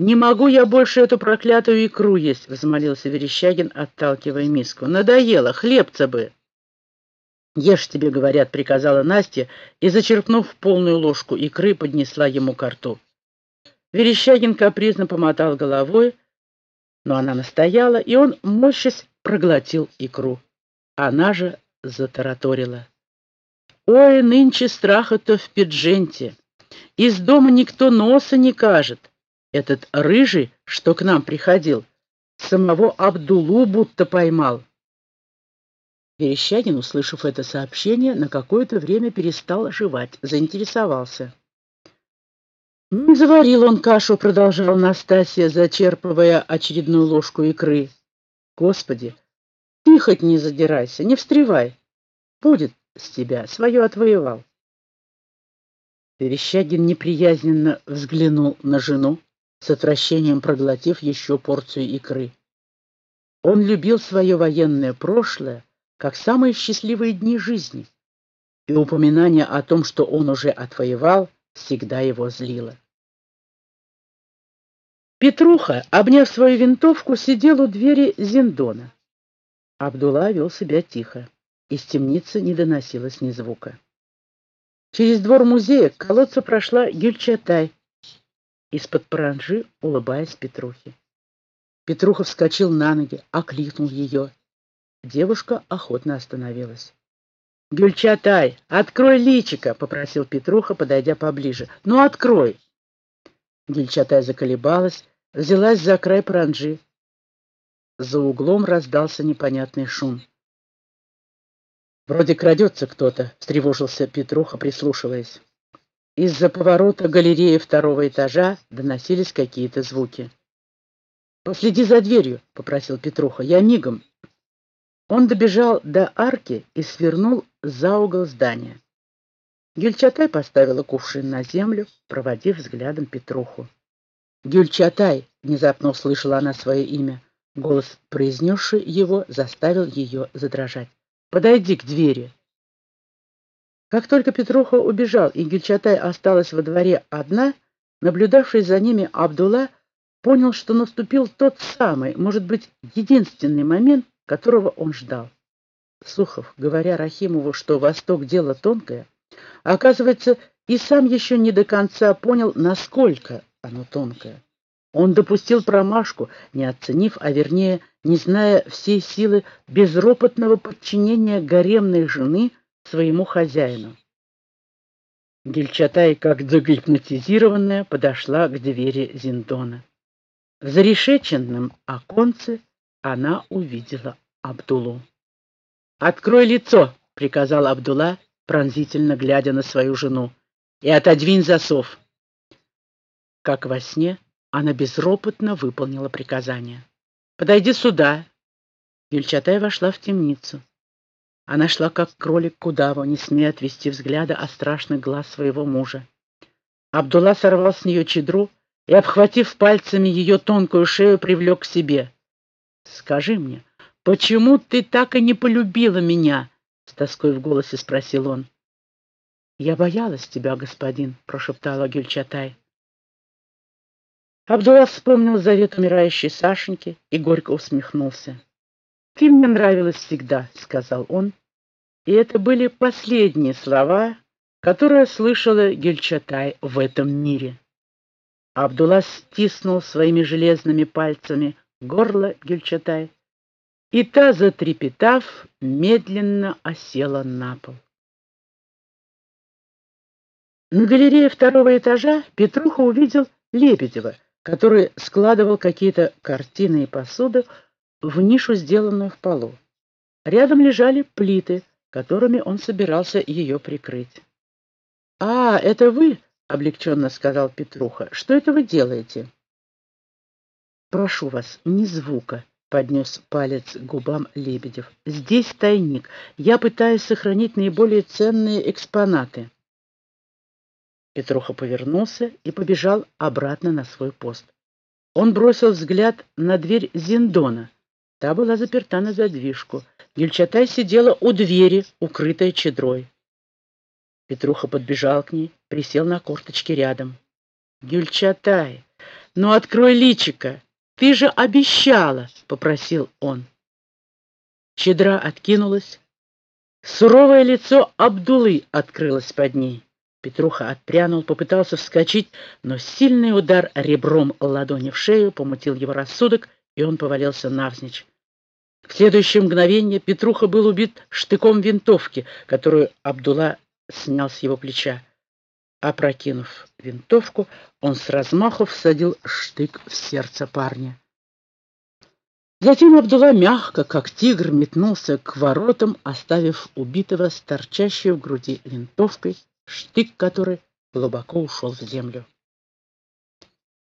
«Не могу я больше эту проклятую икру есть», — взмолился Верещагин, отталкивая миску. «Надоело, хлебца бы». «Ешь тебе, — говорят, — приказала Настя, и, зачерпнув полную ложку икры, поднесла ему ко рту. Верещагин капризно помотал головой, но она настояла, и он, морщась, проглотил икру. Она же затараторила. «Ой, нынче страха-то в Пидженте. Из дома никто носа не кажет. Этот рыжий, что к нам приходил, самого Абдулу будто поймал». Верещагин, услышав это сообщение, на какое-то время перестал оживать, заинтересовался. «Не заварил он кашу», — продолжала Настасья, зачерпывая очередную ложку икры. «Господи, ты хоть не задирайся, не встревай. Будет с тебя, свое отвоевал». Верещагин неприязненно взглянул на жену, с отвращением проглотив еще порцию икры. Он любил свое военное прошлое, как самые счастливые дни жизни, и упоминание о том, что он уже отвоевал, всегда его злило. Петруха, обняв свою винтовку, сидел у двери Зиндона. Абдулла вел себя тихо. Из темницы не доносилось ни звука. Через двор музея к колодцу прошла Гюльчатай, из-под паранжи улыбаясь Петрухе. Петруха вскочил на ноги, окликнул ее. Девушка охотно остановилась. «Гюльчатай, открой личика!» — попросил Петруха, подойдя поближе. «Ну, открой!» Гюльчатай заколебалась, взялась за край паранджи. За углом раздался непонятный шум. «Вроде крадется кто-то», — встревожился Петруха, прислушиваясь. Из-за поворота галереи второго этажа доносились какие-то звуки. «Последи за дверью», — попросил Петруха. «Я мигом». Он добежал до арки и свернул за угол здания. Гюльчатай поставила кувшин на землю, проводив взглядом Петруху. «Гюльчатай!» — внезапно услышала она свое имя. Голос, произнесший его, заставил ее задрожать. «Подойди к двери!» Как только Петруха убежал, и Гюльчатай осталась во дворе одна, наблюдавший за ними Абдулла понял, что наступил тот самый, может быть, единственный момент, которого он ждал. Сухов, говоря Рахимову, что Восток — дело тонкое, оказывается, и сам еще не до конца понял, насколько оно тонкое. Он допустил промашку, не оценив, а вернее, не зная всей силы безропотного подчинения гаремной жены своему хозяину. Гельчатай, как загипнотизированная, подошла к двери Зиндона. В зарешеченном оконце она увидела Абдулу. «Открой лицо!» — приказал Абдулла, пронзительно глядя на свою жену. «И отодвинь засов!» Как во сне, она безропотно выполнила приказание. «Подойди сюда!» Гюльчатай вошла в темницу. Она шла, как кролик к удаву, не смея отвести взгляда от страшных глаз своего мужа. Абдулла сорвал с нее чедру и, обхватив пальцами ее тонкую шею, привлек к себе. «Скажи мне, почему ты так и не полюбила меня?» — с тоской в голосе спросил он. «Я боялась тебя, господин», — прошептала Гюльчатай. Абдулла вспомнил завет умирающей Сашеньки и горько усмехнулся. «Ты мне нравилась всегда», — сказал он. И это были последние слова, которые слышала Гюльчатай в этом мире. Абдулла стиснул своими железными пальцами горло Гюльчатай, и та, затрепетав, медленно осела на пол. На галерее второго этажа Петруха увидел Лебедева — который складывал какие-то картины и посуду в нишу, сделанную в полу. Рядом лежали плиты, которыми он собирался ее прикрыть. «А, это вы?» — облегченно сказал Петруха. «Что это вы делаете?» «Прошу вас, ни звука», — поднес палец к губам Лебедев. «Здесь тайник. Я пытаюсь сохранить наиболее ценные экспонаты». Петруха повернулся и побежал обратно на свой пост. Он бросил взгляд на дверь Зиндона. Та была заперта на задвижку. Гюльчатай сидела у двери, укрытая чедрой. Петруха подбежал к ней, присел на корточки рядом. «Гюльчатай, ну открой личико! Ты же обещала!» — попросил он. Щедра откинулась. Суровое лицо Абдулы открылось под ней. Петруха отпрянул, попытался вскочить, но сильный удар ребром ладони в шею помутил его рассудок, и он повалился навзничь. В следующее мгновение Петруха был убит штыком винтовки, которую Абдулла снял с его плеча. Опрокинув винтовку, он с размаху всадил штык в сердце парня. Затем Абдулла мягко, как тигр, метнулся к воротам, оставив убитого с торчащей в груди винтовкой, штык которой глубоко ушел в землю.